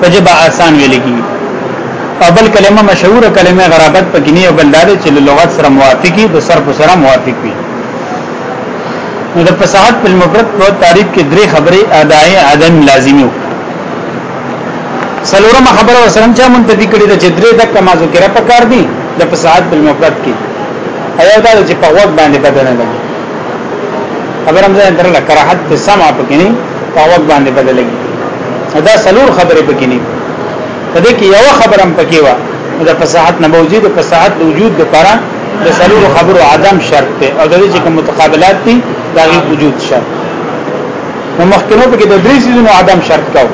په جبه آسان ویل کی او بل کلمه مشهوره کلمه غرابت په کې نه او بل دا چې لغت سره موافقي د صرف سره موافق وي نو د فصاحت په مفرد په تعریف کې درې خبرې اداي عدم لازمي وو سلورم خبره وسرم چا منتفی کړی د جدره د کما ذکر په کار دی د فساد په مفرد کې ایا دا چې په وخت باندې بدل نه لګي خبرم زه اندر لکه راحت سمع پکې نه پاوک باندې بدلې دا سلور خبرې پکې نه په دې کې یو خبرم پکې و دا فصاحت نه بوزي د فصاحت د وجود لپاره د سلور خبرو عدم شرط ته او د دې چې کوم متقابلات دي دا غي وجود شرط نو مخکنو پکې د درې سيزونو عدم شرط کاو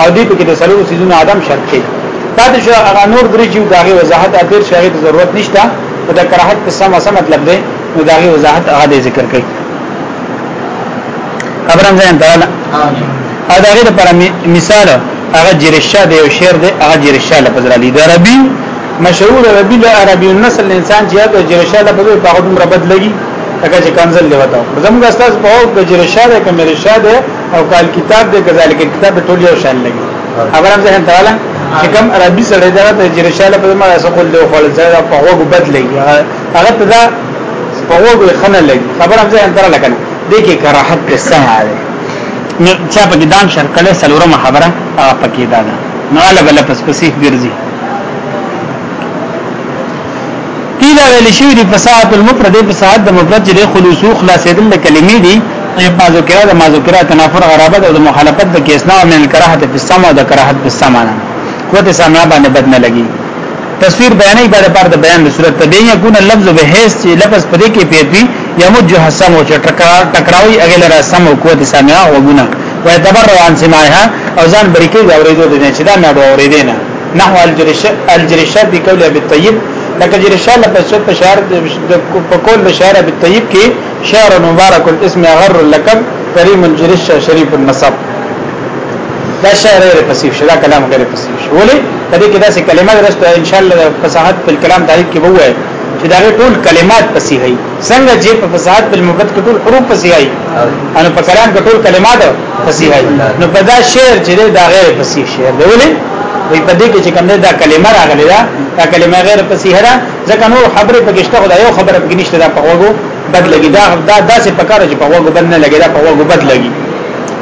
او دې پکې د سلور سيزونو عدم شرط کې دا د شو هغه نور درې چې دا غي وضاحت اخر شغې ته ضرورت نشته دا کراهت په سم سم مطلب دی نو دا غي وضاحت هغه ذکر کړي خبرم ځان ته ولا او دا غیر پر مثال هغه جرشا دی او شعر دی هغه جرشا لفظ را لیدا ربی مشهور ربی لا عربی النسل انسان چې هغه جرشا لفظ په هغه دومره بد لګي هغه چې کنزل دی وته زموږ استاد په هغه د جرشا دی کوم رشا دی او کال کتاب دی کذالک کتاب ټول یو شان لګي خبرم ځان ته ولا چې کوم عربي سره دا ته جرشا لفظ ما سره خپل دی خپل ځای په هغه بد لګي هغه ته دا په هغه خنه لګي خبرم ځان ته لکنه دې کې کراحت ته سمع دی نو چا په دام شر کله سلورمه خبره هغه پکې ده نو الا بل پس پسې ګرځي پیلا ویل شي دی په ساعت المفرد په ساعت د مفرد د خلوصو خلاصېدل د کلمې دي ما ذکر د ما ذکر تنافر غرابت او د مخالفت د کیسنا او من کراهت په سمع او د کراهت په سمع نه قوت سمع باندې بد نه لګي تصویر بیانې بعد پر د بیان د صورت ته بیان یکونه لفظ به هیڅ چې لفظ پدې کې پیږي یمج حسم او چې ټکراوي اګل را سم او قوت سمع او غونه و اعتبار روان سمعها او ځان بریکې دا اورېدو دي چې دا نه دا اورېدې نه نحو الجرش الجرش دی کول ابي طيب لکه جرش له په صوت شعر د په کول د شعر ابي طيب کې شعر مبارک الاسم غر لقب کریم الجرش شریف النسب دا شعر غیر پسیف شو دا کلام غیر پسیف شو ولې په دې کې داسې کلمه درسته ان شاء الله فصاحت په کلام تعریف کې ووایي چې دا ټول کلمات پسې هي څنګه چې په فصاحت په مفرد کې ټول حروف پسې هي ان په کلام کې ټول کلمات پسې هي نو په دا شعر چې دا غیر پسې شعر دی ولې وی په دې کې چې کوم دا کلمه راغلی دا دا کلمه غیر پسې هره ځکه نور خبره پکې شته خدای یو خبره پکې نشته دا په وګو بد لګي دا دا داسې پکاره چې په وګو بد نه لګي دا په وګو بد لګي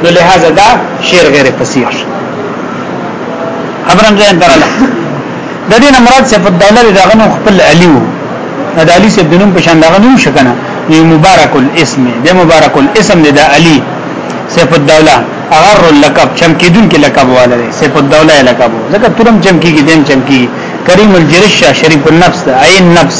نو لہذا دا شعر غیر فصیح خبرم ځان دراله د دې نه مراد صفت دولر دغه نو خپل علی وو د علی سید دنوم په شان دغه نوم شکنه نو مبارک الاسم د مبارک الاسم د علی سیف الدوله اغر اللقب چمکیدون کې لقب والا دی سیف الدوله لقب ځکه تورم چمکی کې دیم چمکی کریم الجرشه شریف النفس عین نفس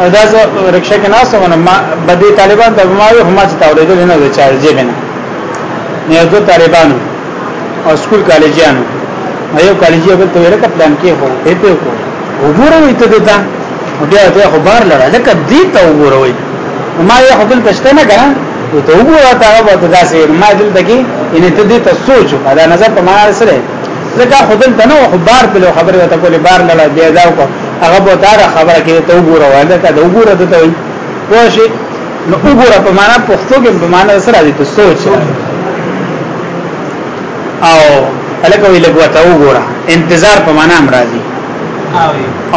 او دا زه رکشه کې ناس ونه ما بده طالبان ته ما یو هم چې تاولې دې نه چارجې بنه نه دو طالبان او سکول کالجانو یو کالجی بل ته ورکه پلان کې هو په په کو وګوره وي ته دا بیا ته خو بار لړه لکه دې ته وګوره وي ما یو خپل پښته نه کړه ته وګوره تا به داسې ما دلته کې ان ته دې ته سوچ دا نظر په ما سره زکه خدل تنو خو بار په خبره وته کولې بار نه لا دی دا کو هغه به دا خبره کې ته وګوره وای دا ته وګوره ته وای واشه نو وګوره په معنا پښتو کې په معنا سره دې ته سوچ او الکه وی لګو ته وګوره انتظار په معنا مرادي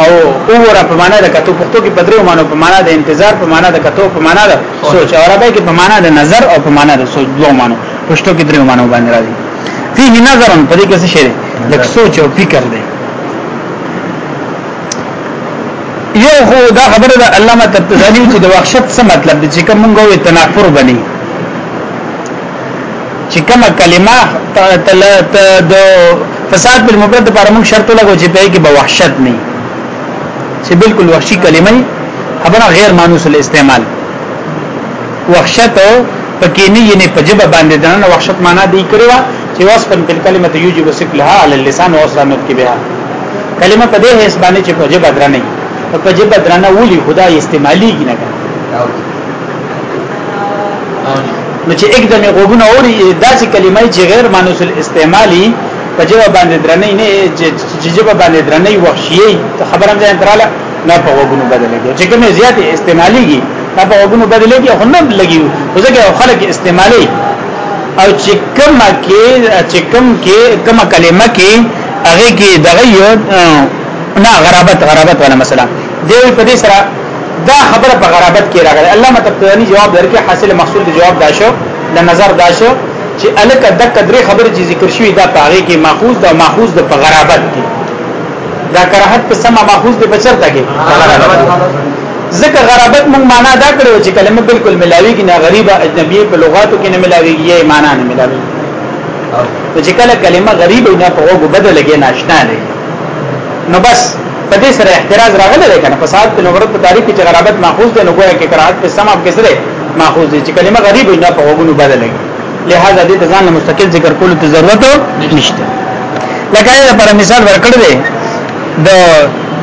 او وګوره په معنا د کتو پښتو کې بدرو مانو په معنا د انتظار په معنا د کتو په معنا د سوچ او عربی کې په معنا د نظر او په معنا د سوچ دوه مانو پښتو کې درو مانو باندې راځي فيه نظر په دې کې څه شي لک سوچ او فکر دی یو خو دا خبره ده علامه تبتزانی چې د وحشت څه مطلب دی چې کوم موږ وي تنافر بني چې کومه کلمه تل د فساد په مبرد لپاره موږ شرط لګو چې په کې به وحشت نه چې بالکل وحشي کلمه خبره غیر مانوس الاستعمال وحشت پکې نه یې نه پجبه باندې دنه وحشت معنا دی کړی و چې وصف په کلمه یوجب سکلها علی اللسان او اصلا نطق بها کلمه په دې هیڅ باندې چې پجبه درنه په جبه درنه ولي خدا استعمالي نه نو چې اقدم غوونه اوري داسې کلمې چې غیر مانوس الاستعمالي په جبه باندې درنه نه چې جبه باندې درنه وحشي خبره هم ځان تراله نه په وګونو بدلېږي چې کومه زیاتې استعماليږي نه په وګونو بدلېږي خو نه لګي ځکه خلک استعمالي او چې کومه کې چې کوم کې کومه کلمه کې هغه کې دغه یو نه غرابت غرابت ولا مثلا دی په دې سره دا خبره په غرابت کې راغله الله متقدنی جواب درکې حاصل محصول دی جواب داشو د نظر داشو چې الک د قدرې خبره چې ذکر شوی دا پاره کې ماخوذ دا ماخوذ د په غرابت کې دا کراهت په سم ماخوذ دی په چرته کې ځکه غرابت مونږ معنا دا کړو چې کلمه بالکل ملاوي کې نه غریبه اجنبي په لغاتو کې نه ملاوي یې معنا نه ملاوي نو چې کله کلمه غریب نه په وګو بدل کې ناشنا نه نو بس په دې سره احتراز راغلی دی کنه فساد په نوبت په تاریخ کې غرابت ماخوذ دی نو ګویا کې کراهت په سم اپ کې سره ماخوذ دی چې کلمه غریب نه په وګونو بدل کې لہذا دې ځان مستقل ذکر کولو ته ضرورت نشته لکه دا پر مثال ورکړ دی د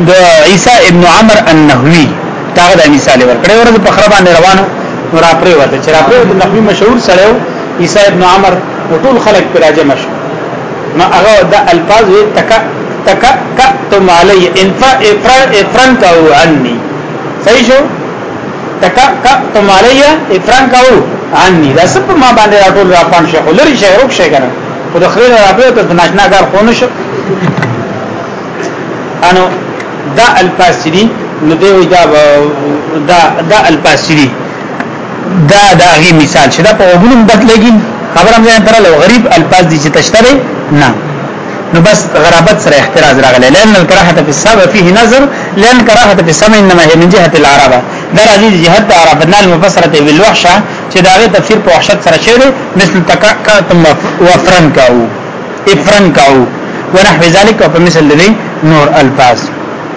د عیسی ابن عمر النحوی دا غو مثال ورکړ ورځ په خرابه روانو را پرې وته چې را پرې د نحوی مشهور سره عیسی ابن عمر ټول خلک پر راجم شو نو هغه د الفاظ تک تک تم علی انفا افرن تو عنی صحیح شو تکأتم علی افران کاو عنی دا سب ما باندې راټول را پان شیخ لری شیخ روک شیخ کنه خو د خلیل را په ته ناشنا کار خونه شو انو دا الفاسری نو دی وی دا دا دا الفاسری دا دا غي مثال شدا په وګونم بدلګین خبرم ځان تر لو غریب الفاظ دي چې تشتره نه نو بس غرابت سره احتراز راغلی لئن الکراهه فی السبع فيه نظر لئن الکراهه فی السمع انما هي من جهه العرب دا راځي جهت د عرب نه المفسره بالوحشه چې داغه تفسیر په وحشت سره شوی مثل تکاکا تم وفرن کاو افرن کاو ونحو ذلك په مثل دې نور الفاظ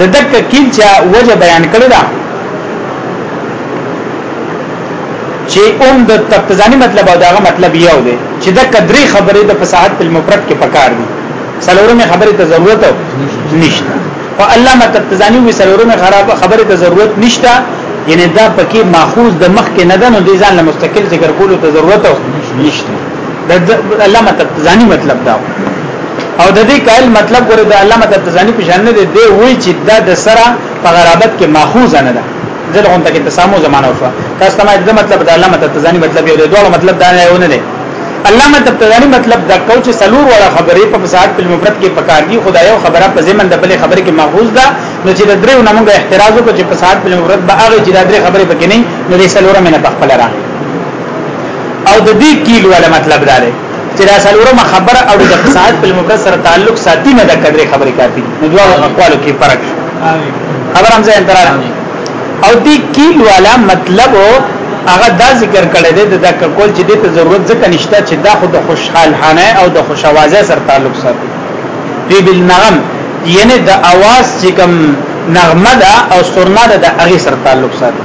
د دک کیل چې وجه بیان کړی دا چې اوم د تقتزانی مطلب او داغه مطلب یو دی چې د کدرې خبرې د فصاحت په مفرد کې پکار دي سلورمه خبرې ته ضرورت نشته او علامه تقتزانی وی سلورمه خراب خبرې ته ضرورت نشته یعنی دا پکې ماخوذ د مخ کې نه ده نو د ځان له مستقل ذکر کولو ته ضرورت نشته د الله مطلب ځاني مطلب دا او د دې قائل مطلب ګره د الله مطلب ځاني په شان نه دی دی وای چې دا د سره په غرابت کې ماخوذ نه ده ځکه هم تکي تسامو زمانہ وشو تاسو ته دا مطلب د الله مطلب ځاني مطلب یو دی دوه مطلب دا نه یو نه دی الله مطلب ځاني مطلب دا کو چې سلور وړه خبرې په فساد په مفرد کې پکار دي خدایو خبره په زمن د بلې خبرې کې ماخوذ ده نو چې د درو نمونږه احتراز وکړي چې فساد په مفرد به هغه چې د درې خبرې پکې نه نو د سلور مې نه په خپل راغلی او د دې کیل ولا مطلب دا دی چې دا سلورم خبره او د فساد په موقع سره تعلق ساتي نه د کډري خبرې کافي نو دوه اقوالو کې فرق خبر هم ځای انترا او دې کیل ولا مطلب هغه دا ذکر کړی دی د دک کول چې د ضرورت ځکه نشته چې دا خو د خوشحال حانه او د خوشوازه سره تعلق ساتي دی بالنغم یعنی د اواز چې کوم نغمه ده او سرنا ده د هغه سره تعلق ساتي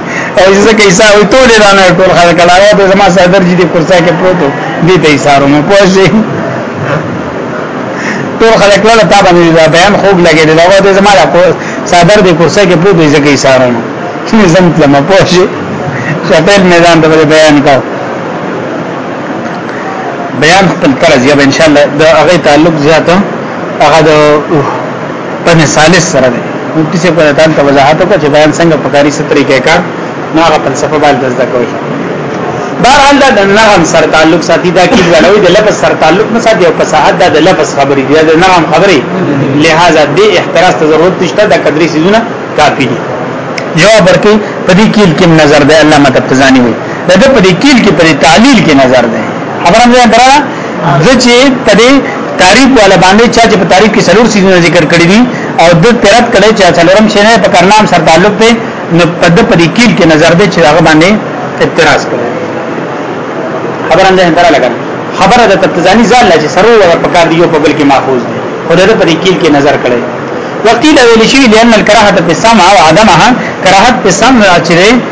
او زه کې حساب ټول اعلان ټول خلک لاوه ته زما صدر جی دې کرسا کې پروتو دې ته اشاره مې پوښي ټول خلک لاله تا باندې دا بیان خوب لګې دا واه دې زما لا کو صدر دې کرسا کې پروتو زه کې اشاره مې چې زم ته مې پوښي شپل میدان ته بیان کا بیان خپل طرز یا ان شاء الله دا هغه تعلق زیاته هغه په مثال سره دی مفتی صاحب کله تان ته وضاحت وکړه چې بیان څنګه پکاري ستري کې کار نو هغه فلسفه باندې زده کوي بهرحال دا د نغم سره تعلق ساتي دا کې غلوي د لفظ سره تعلق نه ساتي او فصاحت دا د لفظ خبرې دي د نغم خبرې لہذا د احتراز ته ضرورت نشته دا قدرې سيزونه کافي دي جواب ورکړي په دې کېل کې نظر ده علامه تبتزاني وي دا په دې کېل کې په تعلیل کې نظر ده خبره مې درا ځکه په دې تعریف ولا باندې چا چې په تعریف کې څلور سيزونه ذکر کړی دي او د ترت کړي چې څلورم شی نه په کرنام سره تعلق دی نو په د په دې کې کې نظر دی چې هغه باندې اعتراض کړي خبره نه انتره لګا خبره د تتزانی ځان لا چې سره ور په کار دی یو په بل کې ماخوذ دی خو د په دې کې کې نظر کړي وقتی دا ویل شي لئن الکراهه په سمع او عدمها کراهت په سمع چې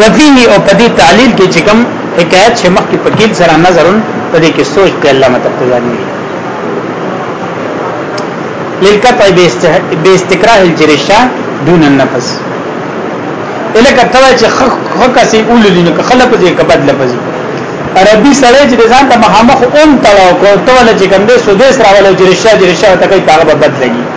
وفيه او په دې تعلیل کې چې کوم حکایت چې مخکې په کې سره نظرون په دې کې سوچ په علامه تقدیرانی للقطع باستقرار الجرشا دون النفس الکه ته چې خخ کسي اوللی نو خلک دې کبد لپزي عربي سره چې ځان ته مخامخ اون تړاو کو ته ول چې کوم دې سودې سره ول جرشا جرشا ته کوي هغه بد لګي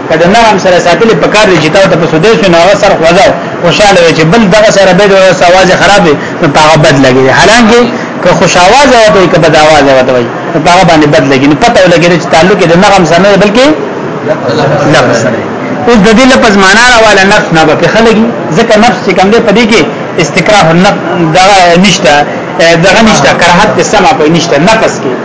کله نرم سره ساتل په کار دي چې تا ته په سودې شو نو هغه سر خوځاو خوشاله وي چې بل دغه سره به د اواز خراب نو په هغه بد لګي حالانکه که خوش आवाज وته وي که بد आवाज وته وي په هغه باندې بد لګي نو پته ولګي چې تعلق د نغم سره نه بلکې لفظ سره اوس د دې لفظ معنا راواله نفس نه به خلګي ځکه نفس چې کوم دې پدې کې استکراه النفس دغه نشته دغه نشته کراهت سمع په نشته نفس کې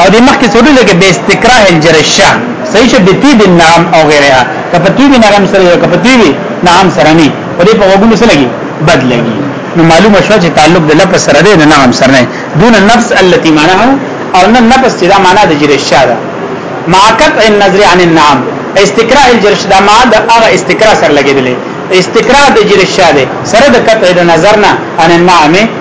او د مخکې سورلو کې به استکراه الجرشه صحیح شه بتیب النعم او غیرها کپه تیب نعم سره یو کپه تیب نعم سره نه په دې په وګونو سره لګي بد لګي نو معلومه شو چې تعلق د لفظ سره دی نه نعم سره نه دون النفس التي معناه او نه نفس چې دا معنا د جرشه ده معقد النظر عن النعم استکراه الجرشه دا ما د هغه استکراه سره لګیدلې استکراه د جرشه ده سره د قطع د نظر نه ان النعمه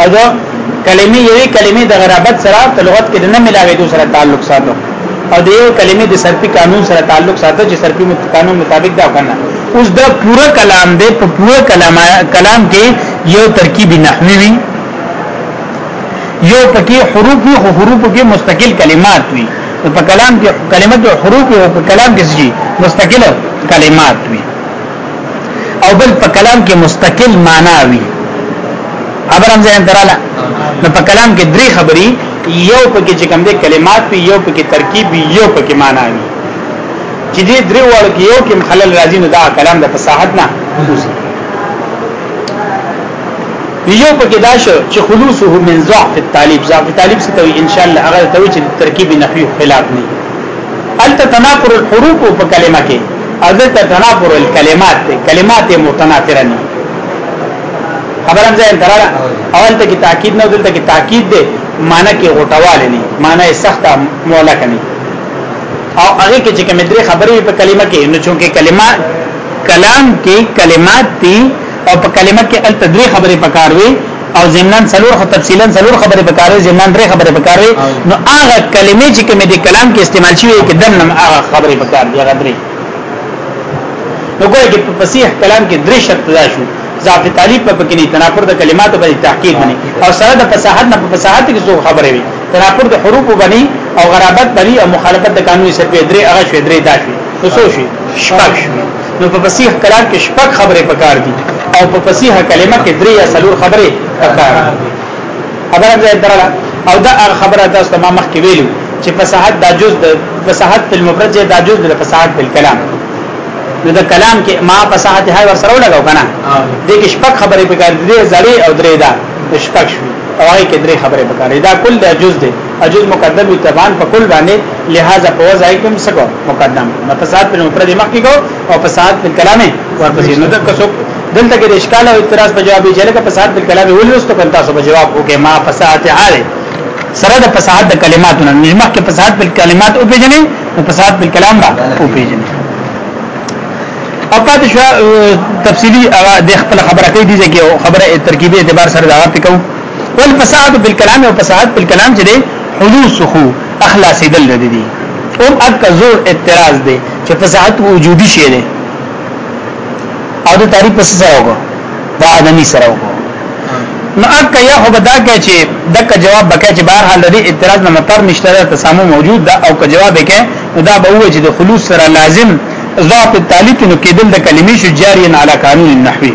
او دا کلمې یوې کلمې د غرابت سره په لغت کې نه ملاوي دوه سره تعلق ساتو او د یو کلمې د صرفي قانون سره تعلق ساتو چې صرفي قانون مطابق دا کنه اوس دا پوره کلام دی په پوره کلام کلام کې یو ترکیب نحوی وي یو پکې حروف وي خو حروف کې مستقل کلمات وي په کلام کې کلمات او حروف او په کلام کې مستقل کلمات وي او بل په کلام کې مستقل معنا وي خبرم ځان دراله نو په کلام کې درې خبري یو پکې چې کوم دې کلمات وي یو پکې ترکیب وي یو پکې معنا وي چې دې درې وړ کې یو کې خلل راځي نو دا کلام د فصاحت نه وځي یو پکې دا شو چې خلوصه من ضعف الطالب ضعف الطالب ستوي ان شاء الله هغه ته چې ترکیب نحوی خلاف نه البته تنافر الحروف په کلمه کې البته تنافر الکلمات ته کلمات متنافره نه خبرم ځای دراله اول ته کې تاکید نه دلته کې تاکید ده معنی کې غټواله نه معنی سخته مولا کني او هغه کې چې کوم درې خبرې په کلمه کې نو چونکه کلمات کلام کې کلمات دي او په کلمه کې ال تدری خبره پکار وي او ضمنان څلور خو تفصیلا څلور خبره پکار وي ضمنان درې خبره پکار وي نو هغه کلمې چې کومې د کلام کې استعمال شوی کې دنم هغه خبره پکار دی هغه درې نو ګویا کې په فصیح کلام کې درې شرط دا شو ذات تعلیب په کې نه تنافر د کلماتو باندې تحقیق باندې او سره د فصاحت نه په فصاحت کې څو خبره وي تنافر د حروف باندې او غرابت باندې او مخالفت د قانوني سرپې درې هغه شوي درې دا شوي څه شي شپږ شوي نو په فصیح کلام کې شپږ خبرې پکار دي او په فصیح کلمه کې درې یا څلور خبرې پکار دي خبره ځای درله او دا هغه خبره تاسو ته ما مخکې ویلو چې فصاحت دا جز د فصاحت په مفرد ځای دا جز د فصاحت په کلام نو دا کلام کې ما فصاحت هاي ور سره ولګاو کنه دې کې شپږ خبرې پکار دي زړې او درې دا شپږ شو او هغه کې درې خبرې پکار دي دا کل دا جز دی اجل مقدم تبان په کل باندې لہذا په وضع کوم څه کو مقدم نو په سات په مفرد مخ کې کو او په سات په کلام ورپسې نو د کسو دلته کې اشکال او اعتراض په جواب یې جلګه په سات په کلام ولرستو کنتا سو په جواب وکي ما فساد حال سره د فساد د کلماتو نه مخ کې فساد په کلمات او پیجنې نو فساد په کلام را او پیجنې او پاتې شو تفصیلی د خپل خبره کې دي چې خبره ترکیبي اعتبار سره دا پکاو والفساد فی الكلام او فساد فی الكلام چې دی حدوثه اخلاصې دل ردی دی هم اک زور اعتراض دی چې فساد وجودي شی دی او د تعریف پس سره وګو دا ادمی سره وګو نو اک یا خو بدا کې چې دک جواب بکې چې بهر حال دی اعتراض نه مطر نشته دا تسامو موجود دا او که جواب کې نو دا به وجه د خلوص سره لازم ذات التعلیق نو کېدل د کلمې شجارین علی قانون النحوی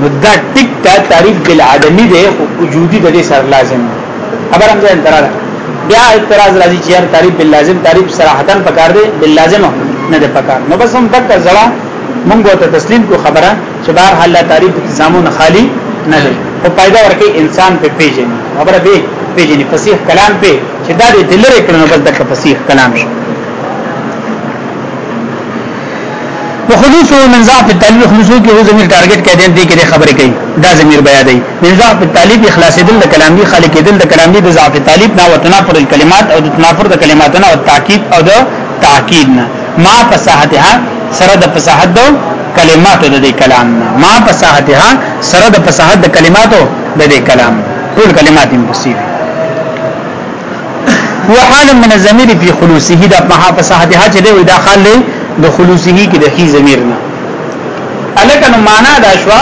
نو دا ټیک دا تعریف بل عدمی دی او وجودی د دې سره لازم خبر هم ځان تراله بیا اعتراض راځي چې یار تعریف بل لازم تعریف صراحتا پکار دی بل لازم نه دی پکار نو بس هم تک زړه مونږ ته تسلیم کو خبره چې بهر حل تعریف زامن خالی نه دی او پیدا ورکه انسان په پیژني خبره به پیژني فصیح کلام په چې دا دې دلره کړنو بس د فصیح کلام شي وخلوص او منزاع په تعلیب خلوصو کې هو ضمیر ټارګټ کې دین دې کې خبرې کوي دا ضمیر بیا دی منزاع په تعلیب اخلاص دل د کلام دی خالق دل د کلام دی د ضعف تعلیب نه وتنافر الکلمات او د تنافر د کلمات نه او تاکید او د تاکید نه ما فصاحتها سره د فصاحت دو کلمات د دې کلام نه ما فصاحتها سره د فصاحت د کلماتو د دې کلام ټول کلمات مفسر وحال من الضمير في خلوصه دا په په صحته چې دی دا خال دی د خلوصه کې د هي ضمير نه الکه نو معنا دا شو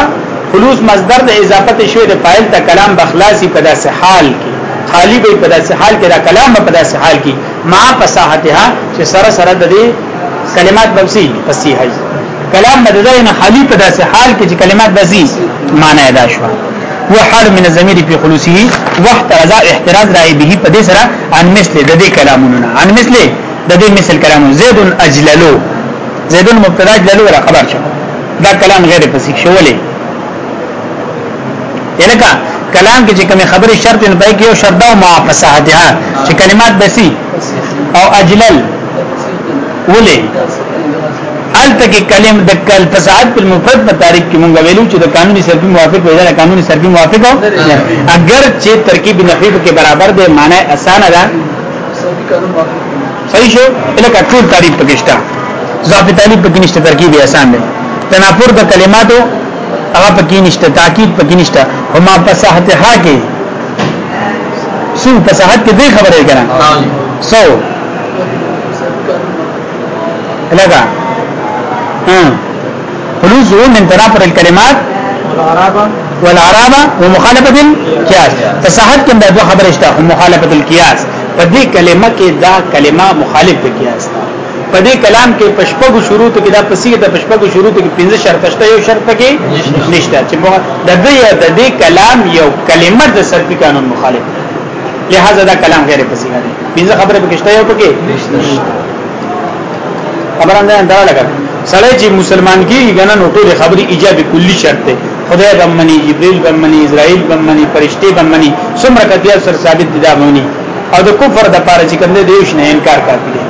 خلوص مصدر د اضافت شوی د فاعل ته کلام بخلاصي په داسې حال کې خالی به په داسې حال کې دا کلام په داسې حال کې ما په صحته چې سره سره د دې کلمات بمسي فصیح کلام د ځای نه خالی په داسې حال کې چې کلمات بزي معنی ادا شو هو حال من الضمير في خلوصه وقت رضا احتراز راي به په دې سره ان مثل د دې کلامونو نه ان مثل د دې مثل کلامو زید اجللو زید مبتدا اجللو را خبر شو دا کلام غیر فصیح شولې یلکه کلام کې چې کوم خبره شرط نه پای کې او شرط او معافصه ده چې کلمات بسی او اجلل ولې الته کې کلم د کل فساد په مفرد په تعریف کې مونږ ویلو چې د قانوني سرپی موافق وي دا قانوني سرپی موافق او اگر چې ترکیب نفیف کې برابر دی معنی اسانه ده صحیح شو الکه ټول تعریف پکې شته ضابط تعریف پکې نشته ترکیب آسان دی تنافر د کلماتو هغه پکې نشته تاکید پکې نشته هما فصاحت ها کې سو فصاحت کې دې خبره کړه سو لگا خلوص ظهور من تنافر الكلمات والعرابه ومخالفه القياس تصحت کوم د دوه خبرې شته مخالفه القياس په دې کلمه کې دا کلمه مخالف د قياس ده په دې کلام کې پشپغو شروط کې دا پسې د پشپغو شروط کې پنځه شرط شته یو شرط کې نشته چې د دې د دې کلام یو کلمه د سلبي قانون مخالف لہذا دا کلام غیر فصیح دی پنځه خبره پکشته یو پکې خبره نه دا لګا سړی چې مسلمان کیږي غنه نو ټول خبري ایجاب کلی شرط دی خدای بمنی جبريل بمنی اسرائيل بمنی فرشتي بمنی څومره کتیا سر ثابت دي دا بمنی او د کفر د پاره چې کوم دیش نه انکار کوي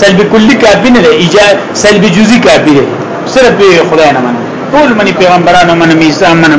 سلب کلی کافی نه دی ایجاب سلب جزئی کافی دی صرف خدای نه مني ټول منی پیغمبرانو منی عیسی منی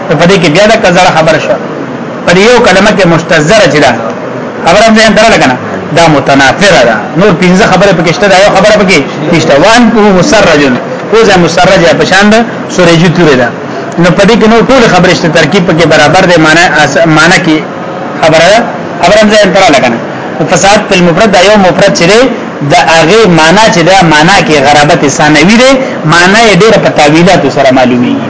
په دې کې بیا د کزړه خبر شو پر یو کلمه کې مستزره چې ده خبره دې اندر لګنه دا متنافره ده نور پنځه خبره پکې شته دا یو خبره پکې نشته وان په مسرج کوزه مسرج په شان ده سورج تورې ده نو په دې کې نو ټول خبرې شته ترکیب پکې برابر ده معنی معنی کې خبره ده خبره دې اندر لګنه فساد په مفرد دا یو مفرد چې د هغه معنی چې دا معنی کې غرابت ثانوي ده معنی ډېر په تعویلات سره معلومیږي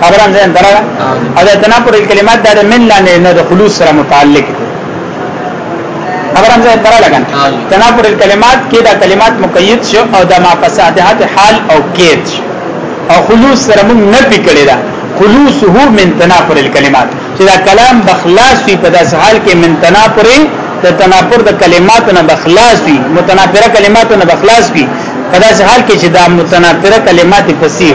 خبره نه درا او د تناقض کلمات د من لاندې نه د خلوص سره متعلق خبره نه درا لګن تناقض کلمات کې دا کلمات مقید شو او د ما فسادات حال او کېد او خلوص سره موږ نه پکړی دا خلوصه من تناقض الكلمات چې دا کلام بخلاص وي په داس حال کې من تناقض د تناقض د کلماتو نه بخلاص وي متناقض کلماتو نه بخلاص وي په داس حال کې چې دا متناقض کلمات فصیح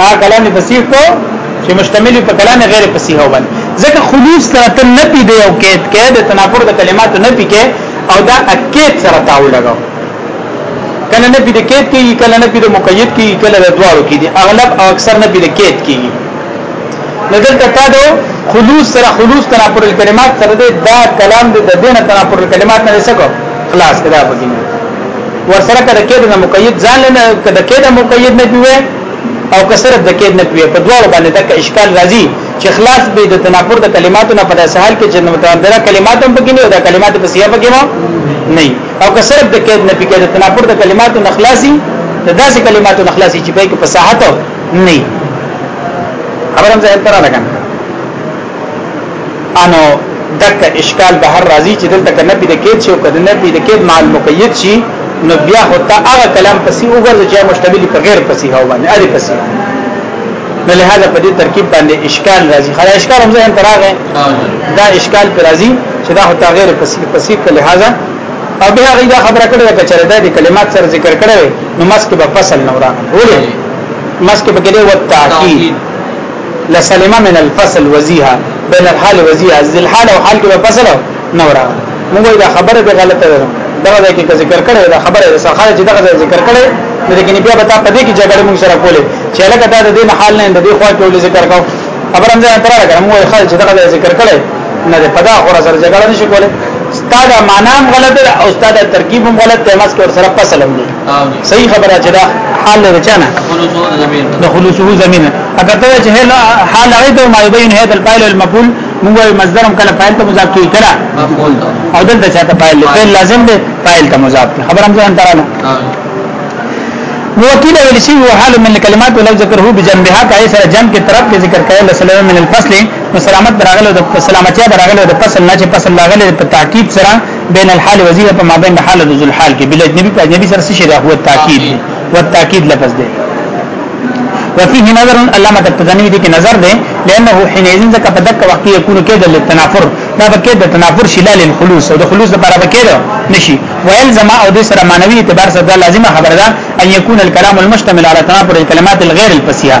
هغه کلام فصیح کو چې مشتمل په کلام غیر فصیح وبن ځکه خلوص سره ته نه پی دی او کېد کې د تنافر د کلماتو نه پی کې او دا اکید سره تاو لګاو کله نه پی د کېد کې کله نه پی د مقید کې کله د دوارو کې دي اغلب او اکثر نه پی د کېد کې نظر ته تا دو خلوص سره خلوص تنا پر الکلمات سره ده دا کلام ده د دینه تنا پر الکلمات نه سکو خلاص کدا پکې ور سره کده کېد نه مقید ځان نه کده کېد مقید نه پیوي او کسرت د کېد نه پیوي په دواړو باندې دا اشکال راځي چې خلاص به د تناپور د کلماتو نه په داسې حال کې چې نو متعدده کلمات هم پکې نه او دا کلمات په سیاق کې مو نه او که صرف د کېد نه پکې د تناپور د کلماتو نخلاصي د داسې کلماتو نخلاصي چې په کې فصاحت نه خبرم زه تر لګم انو دک اشکال به هر راضی چې دلته کنه پی د کېد شو کنه نه پی د کېد مال مقید شي نو بیا هوتا هغه کلام پسې وګرځي چې مشتمل په غیر پسې هو باندې اړي پسې نو لہذا په دې ترکیب باندې اشکال راځي خلا اشکال هم ځین تراغه دا اشکال پر راځي چې دا هوتا غیر پسې پسې په لہذا او بیا غي دا خبره کړې ده چې دا د کلمات سره ذکر کړې نو مسکه په فصل نورا ولې مسکه پکې دی وتاکید لسلمه من الفصل وزيها بين الحال وزيها ذل حال او حال کې په فصل نو را موږ دا خبره به غلطه ده دا ځای کې ذکر کړي دا خبره ده سره چې دا ځای ذکر کړي لیکن بیا به تا په دې کې جګړه موږ سره کولې چې لکه دا د دې حال نه د دې خوا ټول ذکر کاو خبر هم ځان تر راغله موږ خل چې دا ځای ذکر کړي نه ده پدا خور سره جګړه نشي کولې استاد معنی غلط او استاد ترکیب هم غلط دی مسکه سره فصل هم صحیح خبره چې دا حال لري چانه د خلوصو زمينه اگر ته چې حال هغه ته ما يبين هذا الفاعل المقبول موږ مصدرم کله فاعل ته مضاف کیږي کله او دلته چاته فاعل فعل لازم دی فاعل ته مضاف دی خبر هم ځان تراله وکیل ویل شي او حال من الكلمات ولو ذکره بجنبها کای سره جن کې طرف کې ذکر کړي لسلام من الفصل مسلامت دراغله د سلامتی دراغله د فصل نه چې فصل لاغله په تاکید سره بین الحال وزیه په مابین د حال د ذل حال کې بل اجنبي په اجنبي سره شي راغو تاکید دی و تاکید لفظ دی وفيه نظر علامه التزنی دي کې نظر دی لانه حينئذ ځکه په دغه وخت کې يكون کې د تنافر دا بکې د تنافر شلال الخلوص او د خلوص لپاره بکې ده نشي ويلزم او د سره معنوي اعتبار سره لازمه خبره ده ان يكون الكلام المشتمل على تنافر الكلمات الغير الفصيحه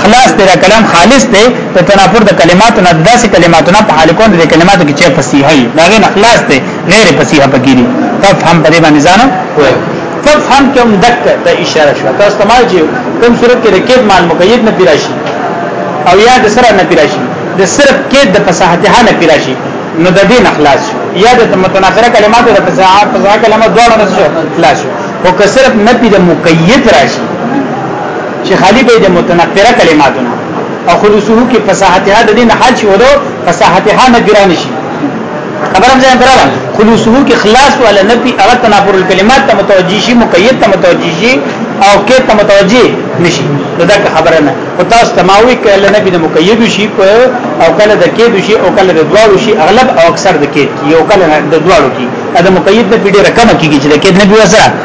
خلاص دی دا کلام خالص دی د تنافر د کلماتو نه داسې کلماتو نه په حال کون د کلماتو کې چې فصیح وي دا غي خلاص دی غیر فصیح پکې دي تفهم په دې باندې ځان وای تفهم کوم دک ته اشاره شو تاسو ته ماجی کوم صورت کې د کېد مان مقید نه پیراشي او یا د سره نه پیراشي د صرف کېد د فصاحته نه پیراشي نو د دې نه خلاص شو یا د متنافره کلماتو د فصاحت فصاحت کلمات دوه نه شو خلاص شو او که صرف نه پی د مقید راشي چې خالی به د متنفره کلماتونه او خلوصه کې فصاحتها د دین حال شي ولو فصاحتها نه ګران شي خبرم ځای دراله خلوصه کې خلاص ولا نفي هغه تنافر الکلمات ته متوجي شي مقید ته متوجي شي او کې ته متوجي نشي دا خبره نه او تاسو تماوي کله نبی د مقید شي په او کله د کې شي او کله د دواړو شي اغلب او اکثر د کې یو کله د دواړو کې دا مقید نه پیډه رقم کیږي چې د کې نبی وسره